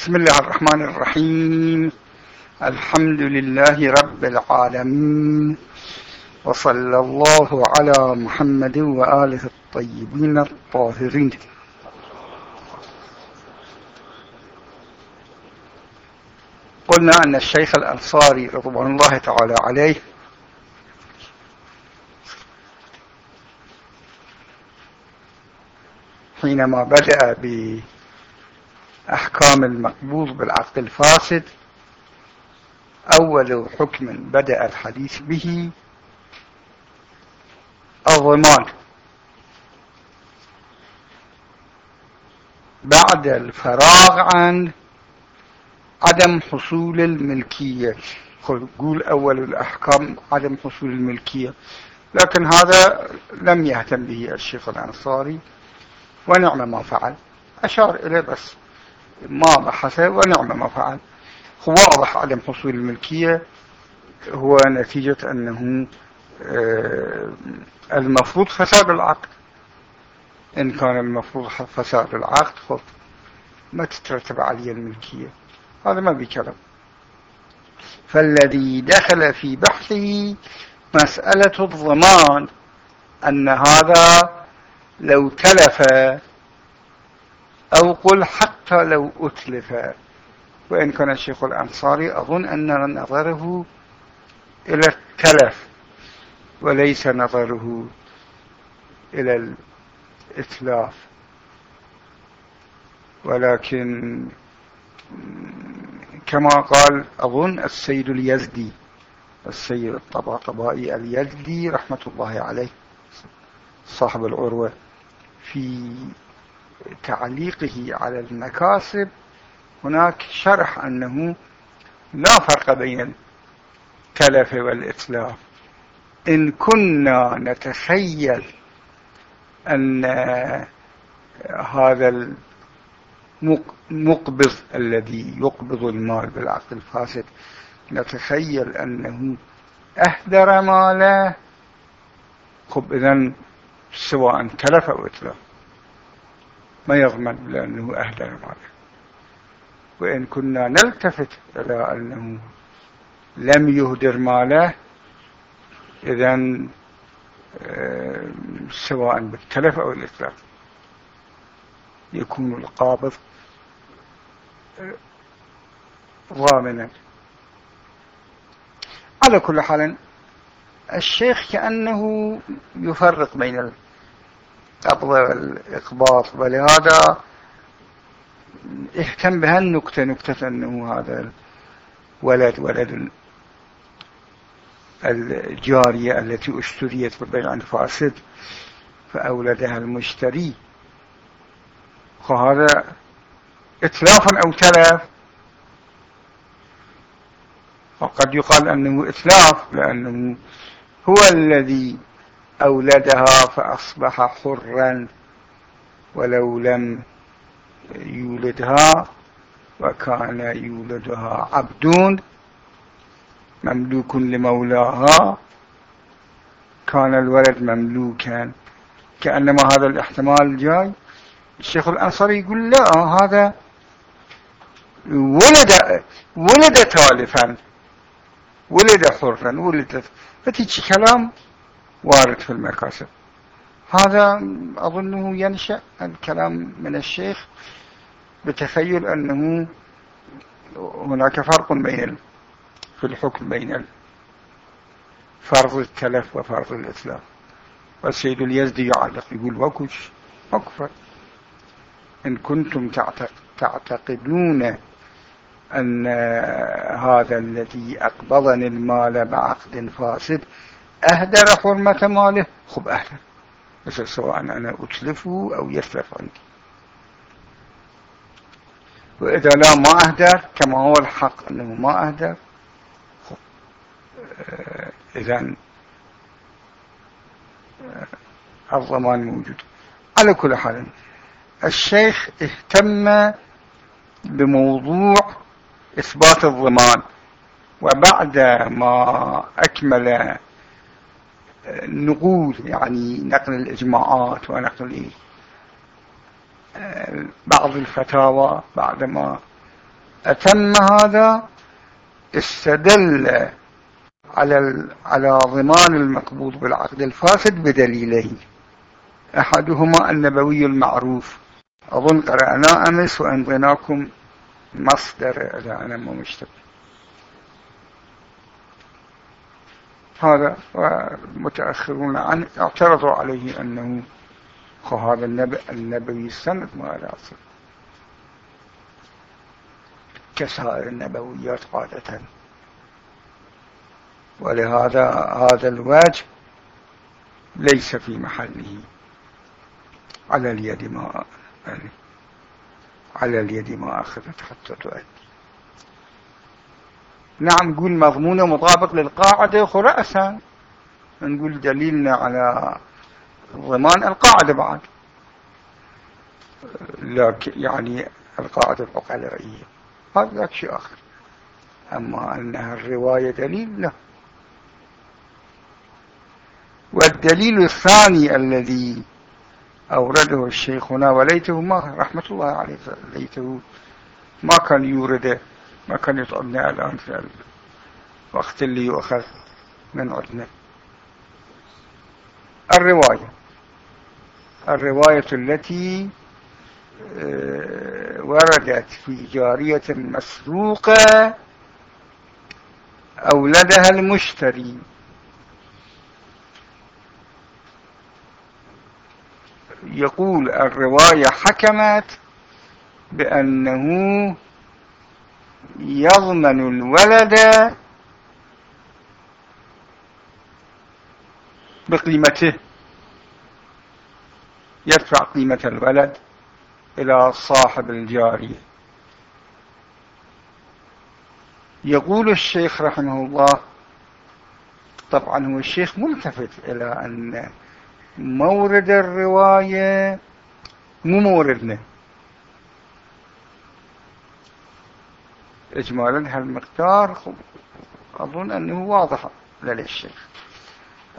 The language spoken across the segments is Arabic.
بسم الله الرحمن الرحيم. الحمد لله رب العالمين. وصلى الله على محمد وآله الطيبين الطاهرين. قلنا أن الشيخ الأنصاري رضوان الله تعالى عليه حينما بدأ بأحكام المقبوض بالعقد الفاسد. أول حكم بدأ الحديث به الضمان. بعد الفراغ عن عدم حصول الملكية. قول أول الأحكام عدم حصول الملكية. لكن هذا لم يهتم به الشيخ الأنصاري ونعم ما فعل. أشار إليه بس. ما بحث ونعم ما فعل. واضح عدم حصول الملكية هو نتيجة أنه آه، المفروض فساد العقد. إن كان المفروض فساد العقد خب ما تترتب عليه الملكية. هذا ما بكلام فالذي دخل في بحثه مسألة الضمان أن هذا لو تلف أو قل حتى لو أتلف. وإن كان الشيخ الأنصاري أظن أن نظره إلى التلف وليس نظره إلى الإتلاف. ولكن كما قال أظن السيد اليزدي السيد الطباطبائي اليزدي رحمة الله عليه صاحب العروة في تعليقه على المكاسب هناك شرح أنه لا فرق بين التلف والإتلاف إن كنا نتخيل أن هذا المقبض الذي يقبض المال بالعقد الفاسد نتخيل أنه أهدر ماله خب إذن سواء تلف أو إتلاف ما يضمن لأنه أهدر ماله وإن كنا نلتفت إلى أنه لم يهدر ماله إذن آه، سواء بالتلف أو الإتلاف يكون القابض آه، ضامنا على كل حال الشيخ كأنه يفرق بين القبض والإقباض ولهذا اهتم بهالنكتة نكتة أنه هذا الولد ولد الجارية التي أشتريت ببيع فاسد فأولدها المشتري. فهذا إتلاف أو تلف وقد يقال أنه إتلاف لأنه هو الذي أولدها فأصبح حرا ولو لم يولدها وكان يولدها عبدون مملوك لمولاها. كان الولد مملوكا. كأنما هذا الاحتمال جاي. الشيخ الأنصاري يقول لا هذا ولد ولد تالفا ولد حرا ولد. فتيجي كلام وارد في المكاسب. هذا أظنه ينشأ الكلام من الشيخ بتخيل أنه هناك فرق بين في الحكم بين فرض التلف وفرض الإتلاف والسيد اليزدي يعلق يقول وكش أكفر إن كنتم تعتقدون أن هذا الذي أقبضني المال بعقد فاسد أهدر حرمة ماله خب أهدر بس سواء أنا أتلفه أو يتلف عندي وإذا لا ما أهدر كما هو الحق أنه ما أهدر إذا الضمان موجود. على كل حال الشيخ اهتم بموضوع إثبات الضمان. وبعد ما أكمل نقول يعني نقل الإجماعات ونقل بعض الفتاوى بعدما أتم هذا استدل على على ضمان المقبوض بالعقد الفاسد بدليلين. أحدهما النبوي المعروف. أظن قرأنا أمس وأنضناكم مصدر إذا أنا مشتبه هذا والمتأخرون عنه اعترضوا عليه أنه هذا النبوي السند ما لا أصل. كسائر النبويات عادة ولهذا هذا الوجه ليس في محله. على اليد ما على اليد ما أخذت حتى تؤدي. نعم نقول مضمونة مطابق للقاعدة رأسا نقول دليلنا على ضمان القاعدة بعد. لكن يعني القاعدة العقلائية هذا شيء آخر. أما أنها الرواية دليل لا والدليل الثاني الذي أورده الشيخ هنا وليته ما رحمة الله عليه ليته ما كان يورده. ما كان يطعمنا الآن في الوقت اللي يؤخذ من عدنا. الرواية. الرواية التي آه، وردت في جارية مسروقة أولدها المشتري. يقول الرواية حكمت بأنه يضمن الولد بقيمته. يدفع قيمة الولد إلى صاحب الجارية. يقول الشيخ رحمه الله طبعا هو الشيخ ملتفت إلى أن مورد الرواية مو موردنا إجمالا هالمقدار أظن أنه واضح للشيخ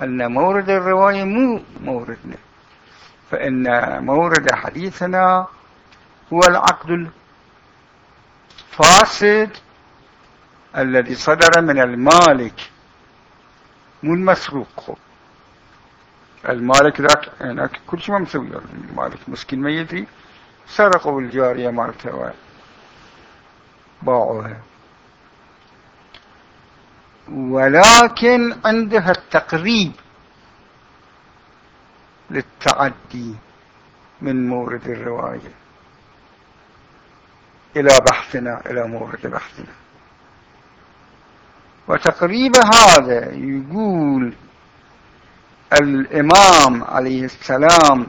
أن مورد الرواية مو موردنا فإن مورد حديثنا هو العقد الفاسد الذي صدر من المالك مو المسروق. المالك ذاك هناك كل شيء ما مسوي المالك مسكين ما يدري سرقوا الجارية مالته باعوها. ولكن عندها التقريب للتعدي من مورد الرواية. إلى بحثنا إلى مورد بحثنا. وتقريب هذا يقول الإمام عليه السلام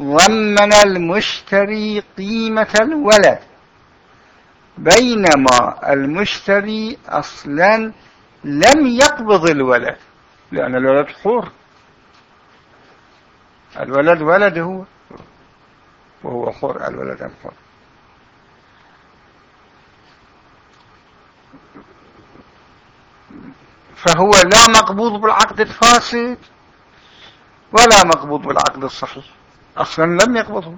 ضمن المشتري قيمة الولد. بينما المشتري أصلا لم يقبض الولد لأن الولد حر الولد ولد هو وهو حر الولد حر فهو لا مقبوض بالعقد الفاسد ولا مقبوض بالعقد الصحيح أصلا لم يقبضه.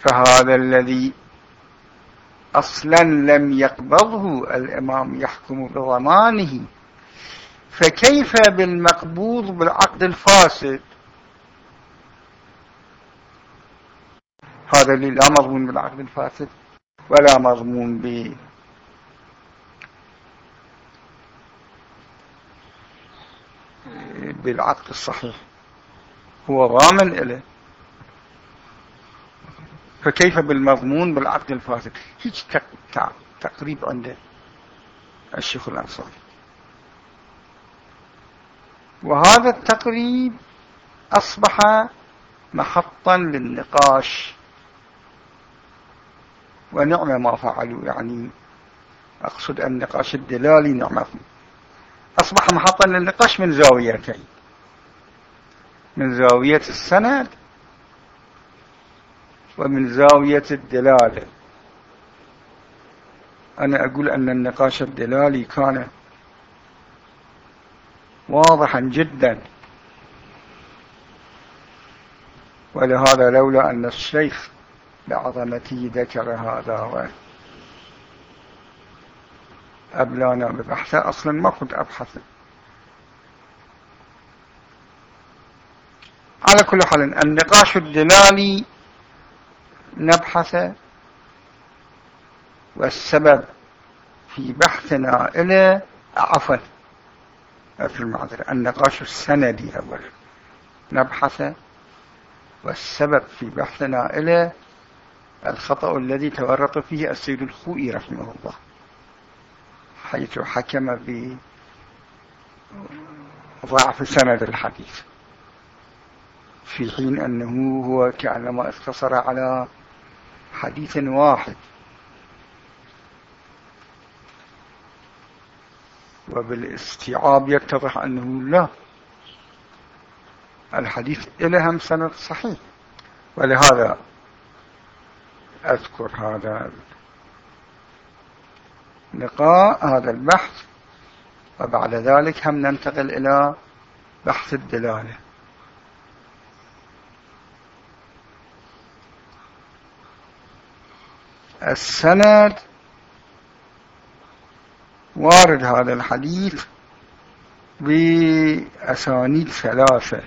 فهذا الذي أصلا لم يقبضه الإمام يحكم بضمانه. فكيف بالمقبوض بالعقد الفاسد؟ هذا اللي لا مضمون بالعقد الفاسد ولا مضمون ب بالعقد الصحيح. هو ضامن له فكيف بالمضمون بالعقد الفاسد هيك تقريب عند الشيخ الأنصاري. وهذا التقريب أصبح محطا للنقاش. ونعم ما فعلوا يعني أقصد النقاش الدلالي نعمة أصبح محطا للنقاش من زاويتين. من زاوية السند ومن زاوية الدلالة أنا أقول أن النقاش الدلالي كان واضحا جدا. ولهذا لولا أن الشيخ بعظمته ذكر هذا أبلانا ببحثه أصلا ما كنت أبحث. على كل حال النقاش الدلالي نبحث والسبب في بحثنا إلى عفوا في المعذرة النقاش السندي أولا نبحث والسبب في بحثنا إلى الخطأ الذي تورط فيه السيد الخوئي رحمه الله حيث حكم بضعف سند الحديث في حين أنه هو كأنما اختصر على حديث واحد. وبالاستيعاب يتضح أنه لا. الحديث إلهم سند صحيح. ولهذا أذكر هذا لقاء هذا البحث. وبعد ذلك هم ننتقل إلى بحث الدلالة. السند وارد هذا الحديث بأسانيد ثلاثة.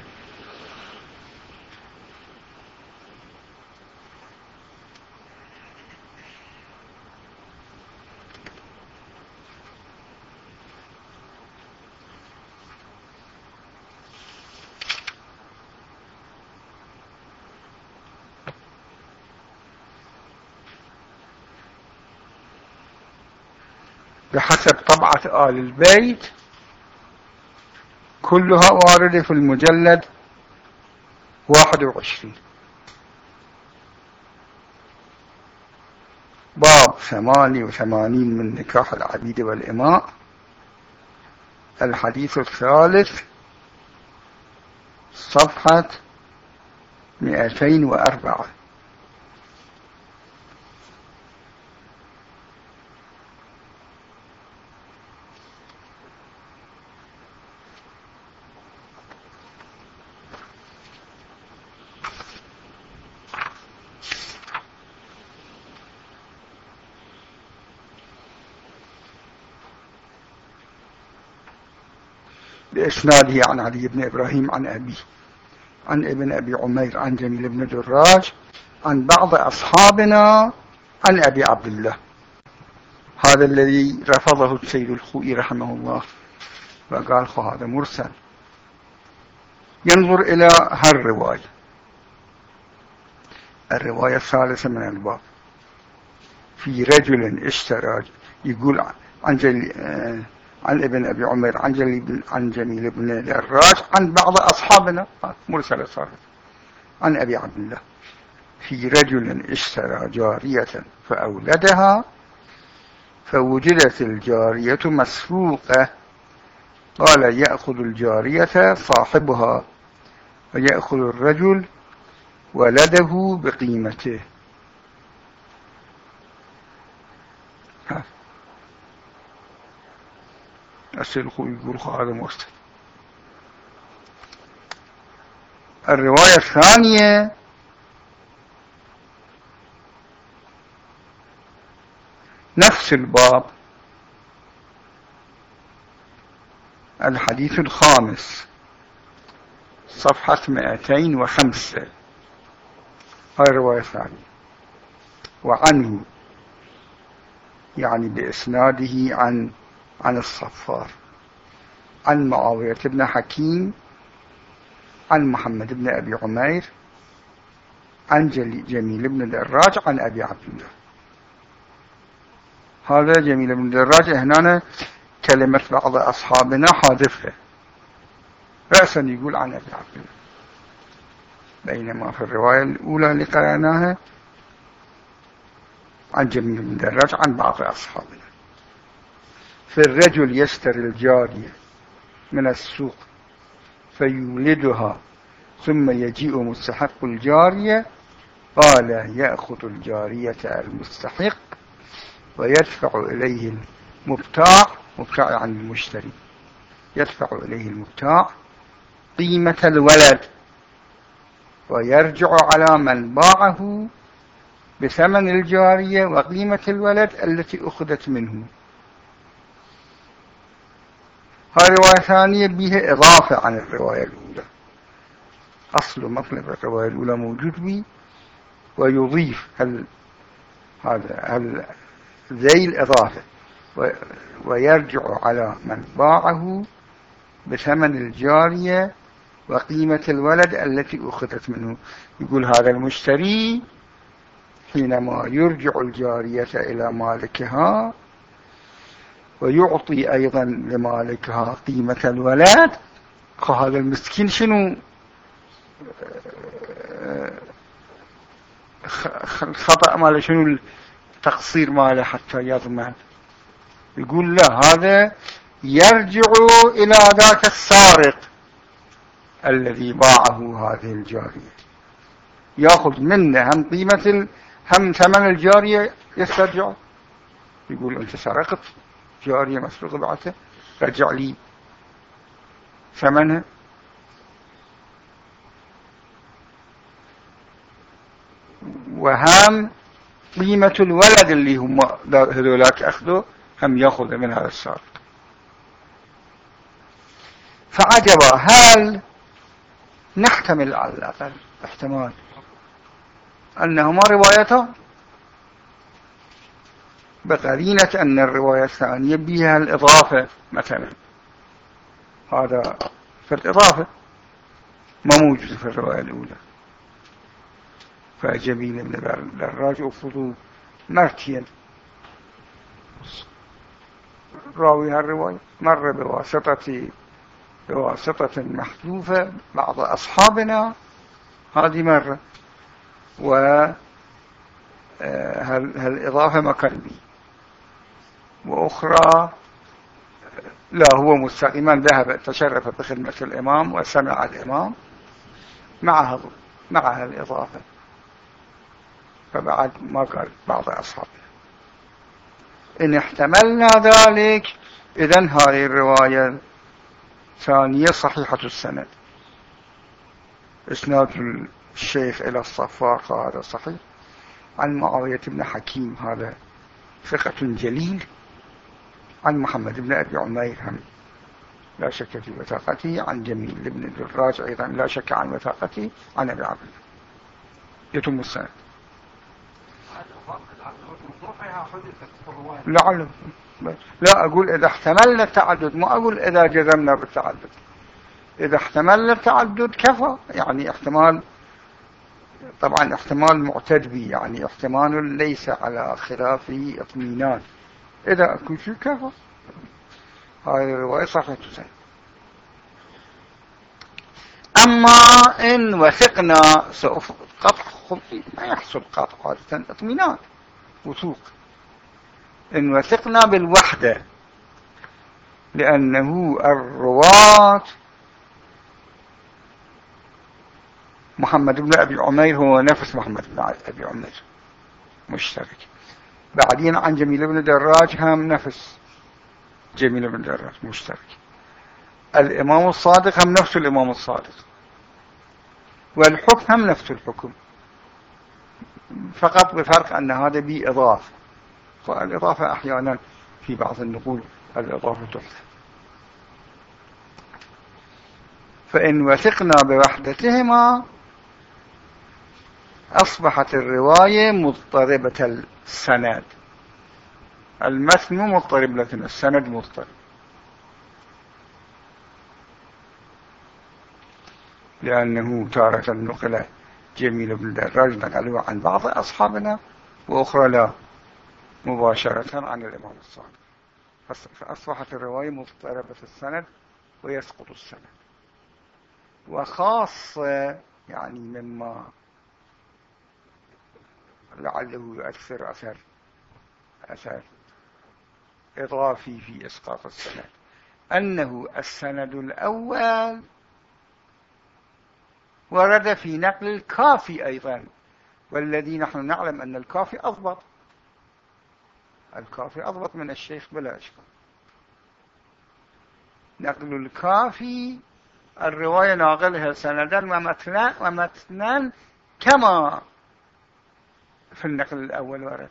بحسب طبعة آل البيت كلها واردة في المجلد 21 باب 88 من نكاح العبيد والإماء. الحديث الثالث صفحة 204 بإسناده عن علي بن إبراهيم عن أبي عن ابن أبي عمير عن جميل بن دراج عن بعض أصحابنا عن أبي عبد الله. هذا الذي رفضه السيد الخوئي رحمه الله وقال هذا مرسل. ينظر إلى هالرواية. الرواية الثالثة من الباب. في رجل اشترى يقول عن جل عن ابن أبي عمير عن جميل, عن جميل بن الراج عن بعض أصحابنا مرسل صارت عن أبي عبد الله. في رجل اشترى جارية فأولدها فوجدت الجارية مسروقة. قال يأخذ الجارية صاحبها ويأخذ الرجل ولده بقيمته. يقول هذا مرسل الرواية الثانية نفس الباب الحديث الخامس صفحة 205 هاي الرواية الثانية. وعنه يعني بإسناده عن عن الصفار عن معاوية بن حكيم عن محمد بن أبي عمير عن جميل بن دراج عن أبي عبد الله. هذا جميل بن دراج هنا كلمة بعض أصحابنا حادثة. رأسا يقول عن أبي عبد الله. بينما في الرواية الأولى اللي قرأناها عن جميل بن دراج عن بعض أصحابنا. فالرجل يشتري الجارية من السوق فيولدها ثم يجيء مستحق الجارية قال يأخذ الجارية المستحق ويدفع إليه المبتاع مبتاع عن المشتري يدفع إليه المبتاع قيمة الولد ويرجع على من باعه بثمن الجارية وقيمة الولد التي أخذت منه. هذه رواية ثانية بها إضافة عن الرواية الأولى. أصل مطلب الرواية الأولى موجود به ويضيف هل هذا هل ذي الإضافة ويرجع على من باعه بثمن الجارية وقيمة الولد التي أخذت منه. يقول هذا المشتري حينما يرجع الجارية إلى مالكها ويعطي أيضا لمالكها قيمة الولد هذا المسكين شنو؟ خطأ ماله شنو التقصير ماله حتى يضمن؟ يقول لا هذا يرجع إلى ذاك السارق الذي باعه هذه الجارية. يأخذ منه هم قيمة هم ثمن الجارية يسترجع. يقول أنت سرقت؟ جارية مسروقة بعتها رجع لي. ثمنها وهم قيمة الولد اللي هم هذولاك أخذوا هم يأخذ من هذا السارق فعجب. هل نحتمل على الأقل احتمال أنهما روايتان بقرينة أن الرواية الثانية بها الإضافة مثلا. هذا في الإضافة ما موجود في الرواية الأولى. فجميل من دراج أفضل مرتين راوي هالرواية؟ مر بواسطة بواسطة محذوفة. بعض أصحابنا هذه مرة. و آه، مكانبي وأخرى لا هو مستقيما ذهب تشرف بخدمة الإمام وسمع الإمام معها معها الإضافة. فبعد ما قال بعض أصحابه. إن احتملنا ذلك إذن هذه الرواية ثانية صحيحة السند. إسناد الشيخ إلى الصفار هذا صحيح. عن معاوية بن حكيم هذا ثقة جليل. عن محمد بن أبي عمير هم لا شك في وثاقته عن جميل بن الدراج أيضا لا شك عن وثاقته عن أبي عبد يتم السند. لعل لا أقول إذا احتملنا التعدد ما أقول إذا جزمنا بالتعدد. إذا احتملنا التعدد كفى يعني احتمال طبعا احتمال معتد به يعني احتمال ليس على خلاف اطمينان إذا شيء كفى هاي الرواية صحيحة أما إن وثقنا سوف قطع خلقي ما يحصل قطع عادة اطمينان وثوق. إن وثقنا بالوحدة لأنه الرواة محمد بن أبي عمير هو نفس محمد بن أبي عمير مشترك. بعدين عن جميل بن دراج هم نفس جميل بن دراج مشترك. الإمام الصادق هم نفس الإمام الصادق. والحكم هم نفس الحكم. فقط بفرق أن هذا بإضافة. والإضافة أحيانا في بعض النقول الإضافة تحدث. فإن وثقنا بوحدتهما أصبحت الرواية مضطربة السند المثل مضطرب لكن السند مضطرب. لأنه تارة نقل جميل بن دراج نقلوا عن بعض أصحابنا وأخرى لا مباشرة عن الإمام الصادق. فأصبحت الرواية مضطربة السند ويسقط السند. وخاصة يعني مما لعله يؤثر أثر أثر إضافي في إسقاط السند. أنه السند الأول ورد في نقل الكافي أيضا والذي نحن نعلم أن الكافي أضبط. الكافي أضبط من الشيخ بلا أشكال. نقل الكافي الرواية ناقلها سندا ومتنا, ومتنا كما في النقل الأول ورد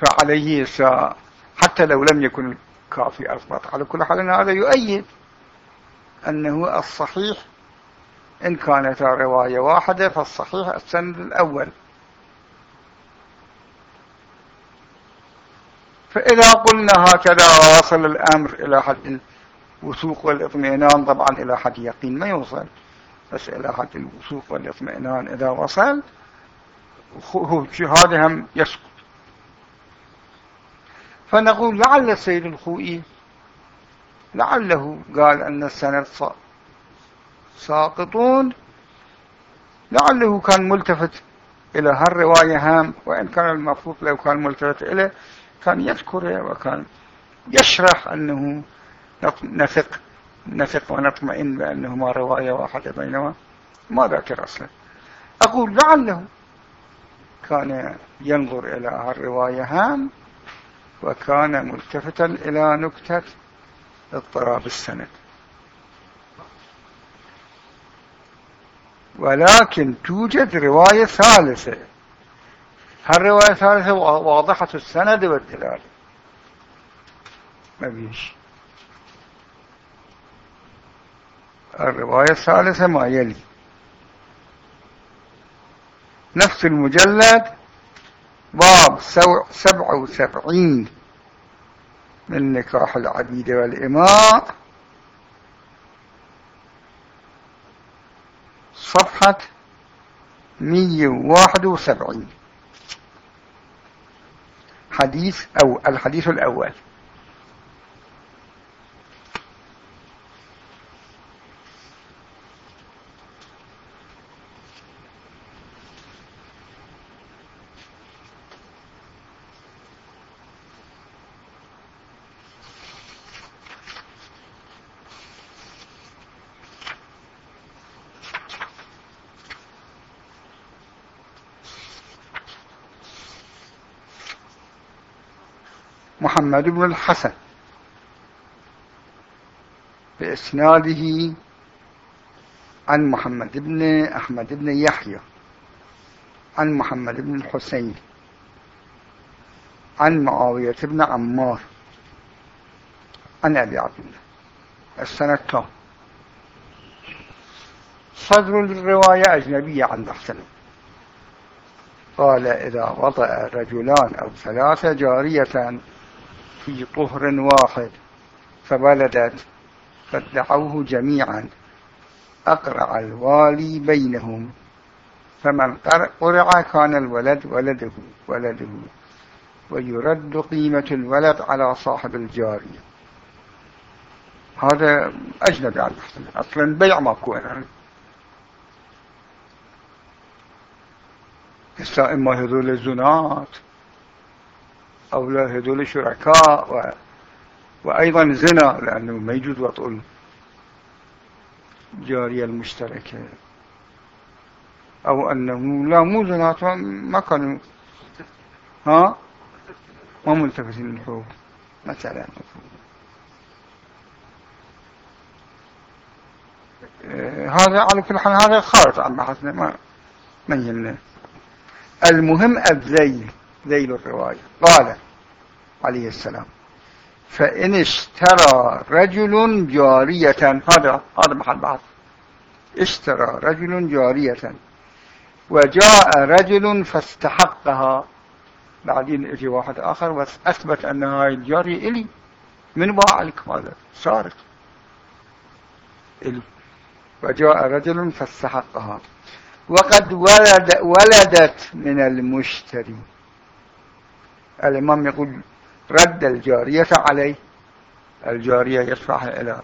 فعليه حتى لو لم يكن الكافي أضبط على كل حال هذا يؤيد أنه الصحيح. إن كانت رواية واحدة فالصحيح السند الأول. فإذا قلنا هكذا واصل الأمر إلى حد الوثوق والاطمئنان طبعا إلى حد يقين ما يوصل. بس إلى حد الوثوق والإطمئنان إذا وصل هذا هم يسقط فنقول لعل السيد الخوئي لعله قال أن السند ساقطون لعله كان ملتفت إلى هالرواية هام وإن كان المفروض لو كان ملتفت إليه كان يذكره وكان يشرح أنه نثق نثق ونطمئن بأنهما رواية واحدة بينهما. ما ذكر أصلا. أقول لعله كان ينظر إلى هالرواية هام وكان ملتفتا إلى نكتة اضطراب السند. ولكن توجد رواية ثالثة. هالرواية الثالثة واضحة السند والدلالة. ما بيش. الرواية الثالثة ما يلي. نفس المجلد باب سبعة وسبعين من نكاح العبيد والإماء. صفحة مية واحد وسبعين. حديث أو الحديث الأول. محمد بن الحسن. بإسناده عن محمد بن أحمد بن يحيى. عن محمد بن الحسين. عن معاوية بن عمار. عن أبي عبد الله. السنة كم؟ صدر الرواية أجنبية عن بحثنا قال إذا وطأ رجلان أو ثلاثة جارية في طهر واحد فبلدت فادعوه جميعا. أقرع الوالي بينهم فمن قرع كان الولد ولده ولده. ويرد قيمة الولد على صاحب الجارية. هذا أجنبي على أصلا بيع ماكو إما هذول الزنات؟ أو لا هذول شركاء و... وأيضا زنا لأنه ما يجوز وطء الجارية المشتركة. أو أنه لا مو زنات ما كانوا ها؟ ما ملتفتين للحقوق مثلا. آه، هذا على كل حال هذا خارج عن بحثنا ما يهمنا المهم الذيل ذيل الرواية. قال عليه السلام. فإن اشترى رجل جارية هذا هذا محل بعض. اشترى رجل جارية وجاء رجل فاستحقها. بعدين أجي واحد آخر وأثبت أن هاي الجارية إلي. من باع لك هذا؟ سارق إلي. وجاء رجل فاستحقها. وقد ولد ولدت من المشتري. الإمام يقول رد الجارية عليه. الجارية يدفعها إلى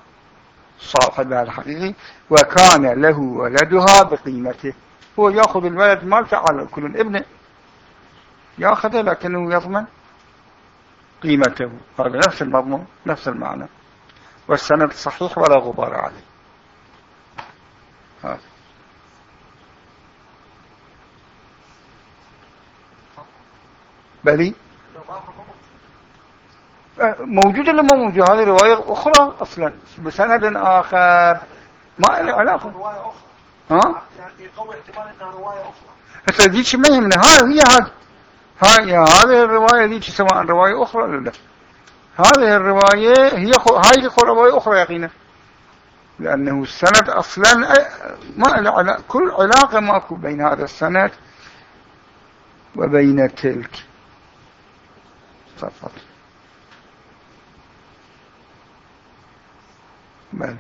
صاحبها الحقيقي وكان له ولدها بقيمته. هو يأخذ الولد مالته على كل ابنه يأخذه لكنه يضمن قيمته. هذا نفس المضمون نفس المعنى والسند صحيح ولا غبار عليه. هذا. بلي؟ موجود ولا ما موجود؟ هذه رواية أخرى أصلا بسند آخر. ما له علاقة. ها؟ يقوي احتمال إنها رواية أخرى. هسه ذيك ما يهمنا هاي هي هذه. هاي هذه الرواية ذيك سواء رواية أخرى ولا لا؟ هذه الرواية هي خو... هاي رواية أخرى يقينا لأنه السند أصلا ما له كل علاقة ماكو بين هذا السند وبين تلك تفضل بل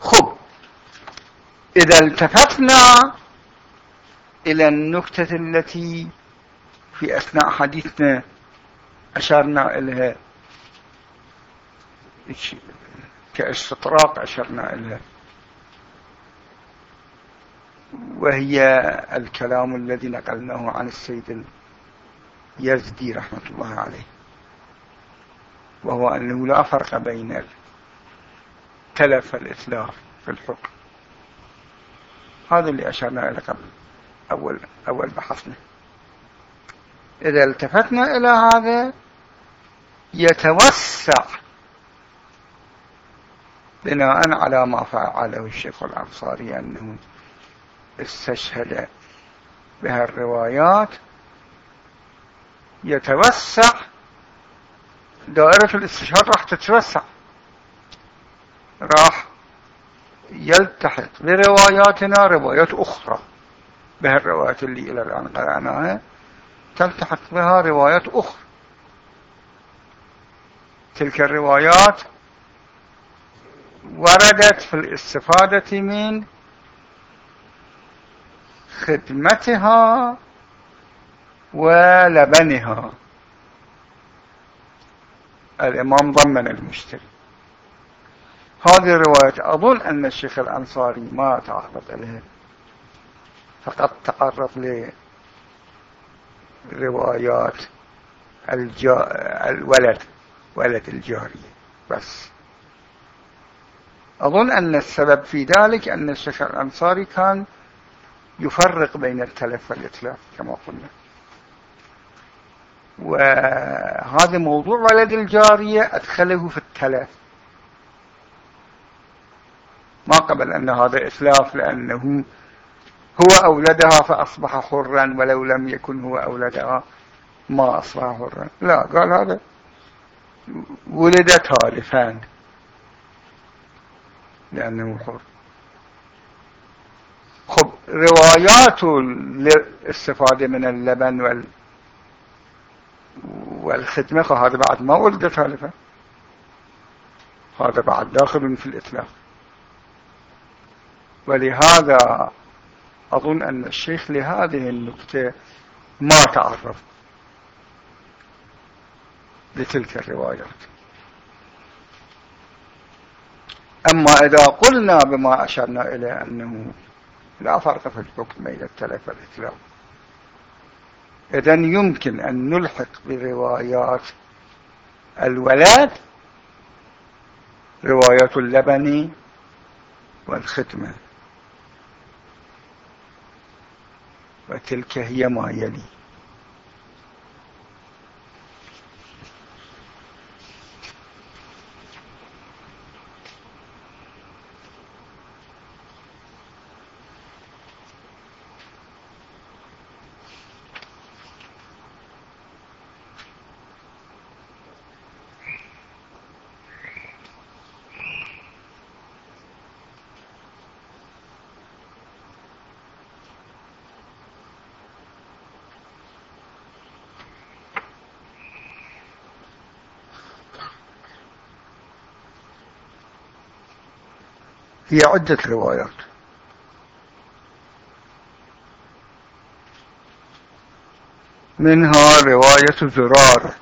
خب. إذا التفتنا إلى النكتة التي في أثناء حديثنا أشرنا إليها. كأستطراق أشرنا إليها. وهي الكلام الذي نقلناه عن السيد اليزدي رحمة الله عليه. وهو أنه لا فرق بين التلف والإتلاف في الحكم. هذا اللي أشرنا إلى قبل أول, أول بحثنا. إذا التفتنا إلى هذا يتوسع بناء على ما فعله الشيخ الأنصاري أنه استشهد بها الروايات. يتوسع. دائرة الاستشهاد راح تتوسع. راح يلتحق برواياتنا روايات أخرى. بها الروايات اللي إلى الآن قرأناها تلتحق بها روايات أخرى. تلك الروايات وردت في الاستفادة من خدمتها ولبنها. الإمام ضمن المشتري. هذه الرواية أظن أن الشيخ الأنصاري ما تعرض إليها فقط تعرض لروايات الجا... الولد ولد الجارية بس. أظن أن السبب في ذلك أن الشيخ الأنصاري كان يفرق بين التلف والإتلاف كما قلنا. وهذا موضوع ولد الجارية أدخله في التلف. ما قبل أن هذا إتلاف لأنه هو أولدها فأصبح حرا ولو لم يكن هو أولدها ما أصبح حرا. لا قال هذا ولد تالفان لأنه حر. خب روايات للاستفادة من اللبن وال والختمة هذا بعد ما ولد ثالثا هذا بعد داخل في الإطلاق. ولهذا أظن أن الشيخ لهذه النقطة ما تعرف لتلك الروايات. أما إذا قلنا بما أشرنا إلى أنه لا فرق في الحكم بين التلف والإتلاف إذا يمكن أن نلحق بروايات الولاد رواية اللبن والختمة وتلك هي ما يلي. هي عدة روايات. منها رواية زرار.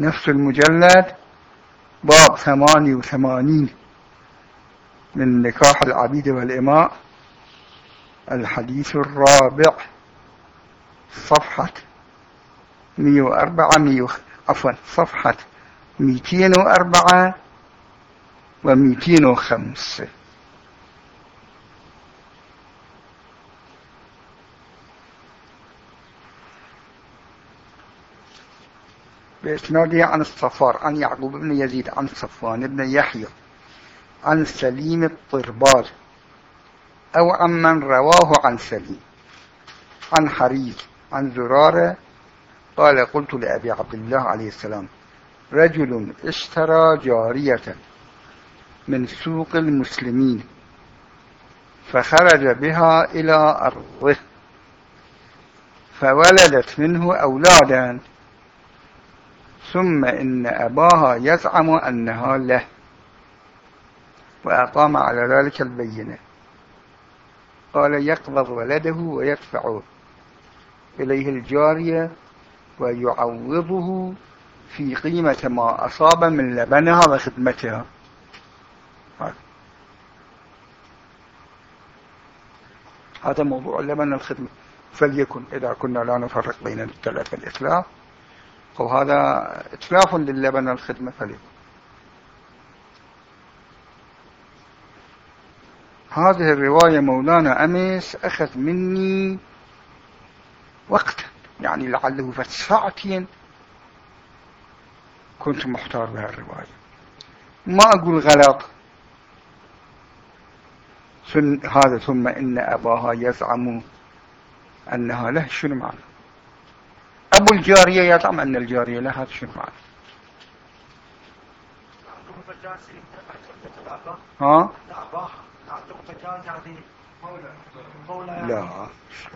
نفس المجلد باب ثمانية وثمانين. من نكاح العبيد والإماء الحديث الرابع صفحة 104 100 عفوا صفحة مئتين وأربعة ومئتين وخمسة بإسناده عن الصفار عن يعقوب بن يزيد عن صفوان بن يحيى. عن سليم الطربال أو عن من رواه عن سليم. عن حريز عن زرارة قال قلت لأبي عبد الله عليه السلام رجل اشترى جارية من سوق المسلمين فخرج بها إلى أرضه فولدت منه أولادا ثم إن أباها يزعم أنها له. وأقام على ذلك البينة. قال يقبض ولده ويدفع إليه الجارية ويعوضه في قيمة ما أصاب من لبنها وخدمتها. هذا موضوع لبن الخدمة. فليكن إذا كنا لا نفرق بين الثلاث الإتلاف وهذا إتلاف للبن الخدمة فليكن. هذه الرواية مولانا أمس أخذ مني وقتا يعني لعله في ساعتين كنت محتار بها الرواية. ما أقول غلط. هذا ثم إن أباها يزعم أنها له شنو معنى؟ أبو الجارية يزعم أن الجارية له هذا شنو معنى؟ ها؟ لا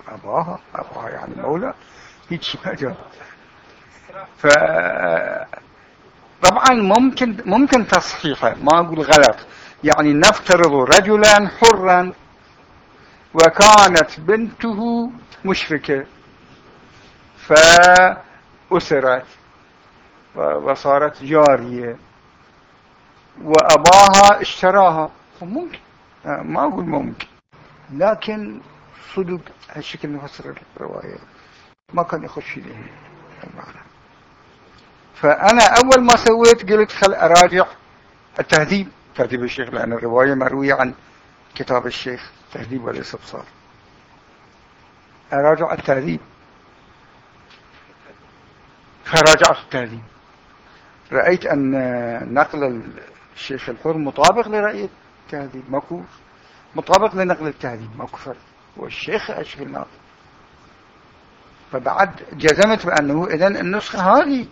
أباها أباها يعني مولى. هيك ما ف طبعا ممكن ممكن تصحيحه ما أقول غلط. يعني نفترض رجلا حرا وكانت بنته مشركة فأسرت وصارت جارية وأباها اشتراها. ممكن. ما أقول ممكن. لكن صدق هالشكل نفسر الرواية. ما كان يخش لي المعنى. فأنا أول ما سويت قلت خل أراجع التهذيب. تهذيب الشيخ لأن الرواية مروية عن كتاب الشيخ. تهذيب والاستبصار أراجع التهذيب. فراجعت التهذيب. رأيت أن نقل الشيخ الحر مطابق لرأي التهذيب ماكو مطابق لنقل التهذيب ماكو فرق. والشيخ أشف الناقل فبعد جزمت بأنه إذن النسخة هذه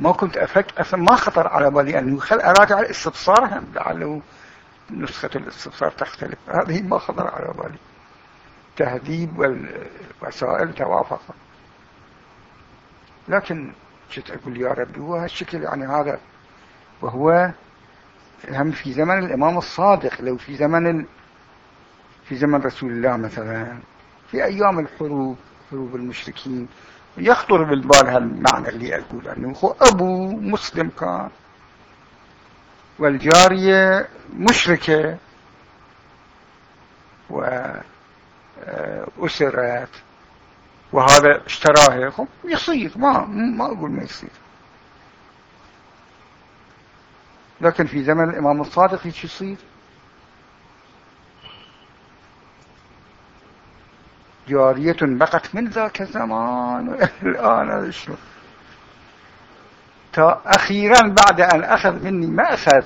ما كنت أفكر أصلا ما خطر على بالي أنه خل أراجع الاستبصار هم لعله نسخة الاستبصار تختلف. هذه ما خطر على بالي. تهذيب والوسائل توافق. لكن جيت أقول يا ربي؟ هو هالشكل يعني هذا. وهو هم في زمن الإمام الصادق لو في زمن ال... في زمن رسول الله مثلا في أيام الحروب حروب المشركين يخطر بالبال هالمعنى اللي أقول أنه هو أبو مسلم كان والجارية مشركة وأسرت وهذا اشتراها يصير ما ما أقول ما يصير. لكن في زمن الإمام الصادق هيك يصير؟ جارية بقت من ذاك الزمان. الآن شو أخيرا بعد أن أخذ مني ما أخذ.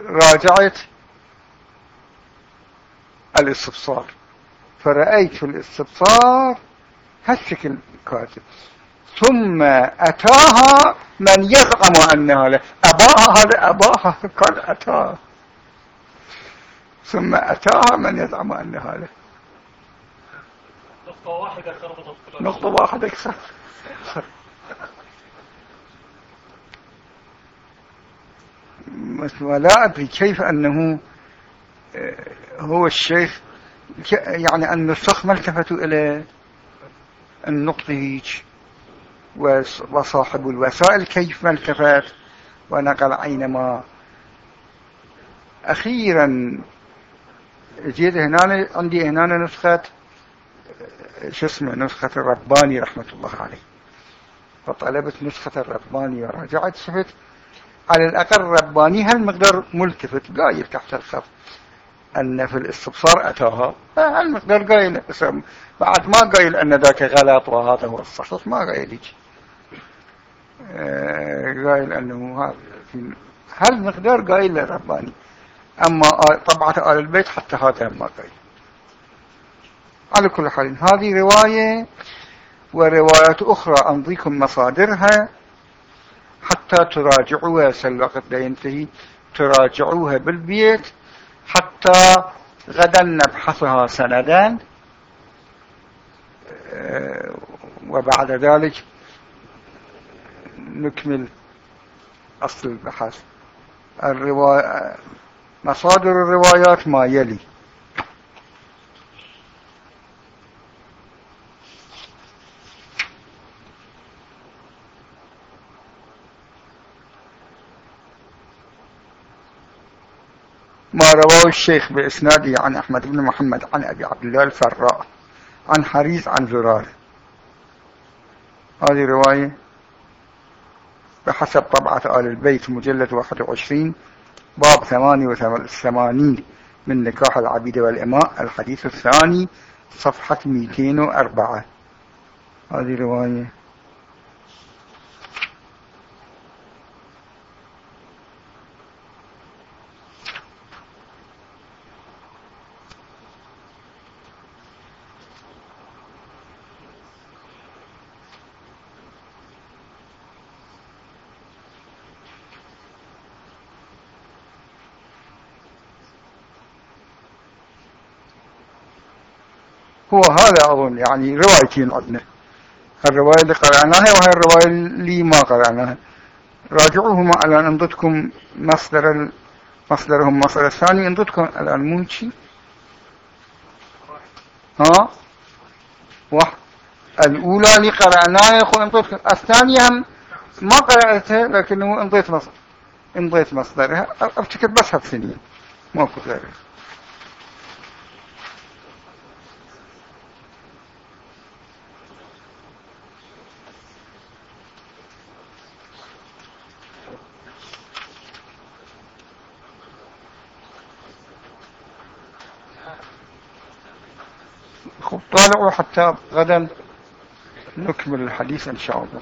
راجعت الاستبصار. فرأيت في الاستبصار هالشكل كاتب. ثم أتاها من يزعم أنها له أباها هذا أباها قد أتاها. ثم أتاها من يزعم أنها له نقطة واحدة خربطت نقطة واحدة ولا أدري كيف أنه آه، هو الشيخ يعني أن النسخ ما التفتوا إلى النقطة هيك وصاحب الوسائل كيف ما التفت ونقل عينما أخيرا جيت هنا عندي هنا نسخة شو اسمه نسخة الرباني رحمة الله عليه. فطلبت نسخة الرباني وراجعت شفت على الأقل الرباني هالمقدار ملتفت قايل تحت الخط أن في الاستبصار أتاها. هالمقدار قايل بعد ما قايل أن ذاك غلط وهذا هو الصحيح ما قايل آه، قايل أنه هذا هالمقدار قايل للرباني أما طبعة آل البيت حتى هذا ما قايل. على كل حال هذه رواية وروايات أخرى أمضيكم مصادرها حتى تراجعوها الوقت لا ينتهي تراجعوها بالبيت حتى غدا نبحثها سندا. آه، وبعد ذلك نكمل أصل البحث الرواية مصادر الروايات ما يلي. ما رواه الشيخ بإسناده عن أحمد بن محمد عن أبي عبد الله الفراء عن حريز عن زرار. هذه رواية بحسب طبعة آل البيت مجلد 21 باب 88 من نكاح العبيد والإماء الحديث الثاني صفحة 204 هذه رواية. هو هذا أظن يعني روايتين عندنا الرواية اللي قرأناها وهي الرواية اللي ما قرأناها. راجعوهما الآن أنضدكم مصدر مصدرهم. مصدر الثاني أنضدكم الآن موشي ها؟ واحد. الأولى اللي قرأناها يقول أنضدكم. الثانية هم ما قرأتها لكنه أنضيت مصدر أنضيت مصدرها. أفتكر بس هالسنين ما كنت غيرها طالعوا حتى غدا نكمل الحديث إن شاء الله.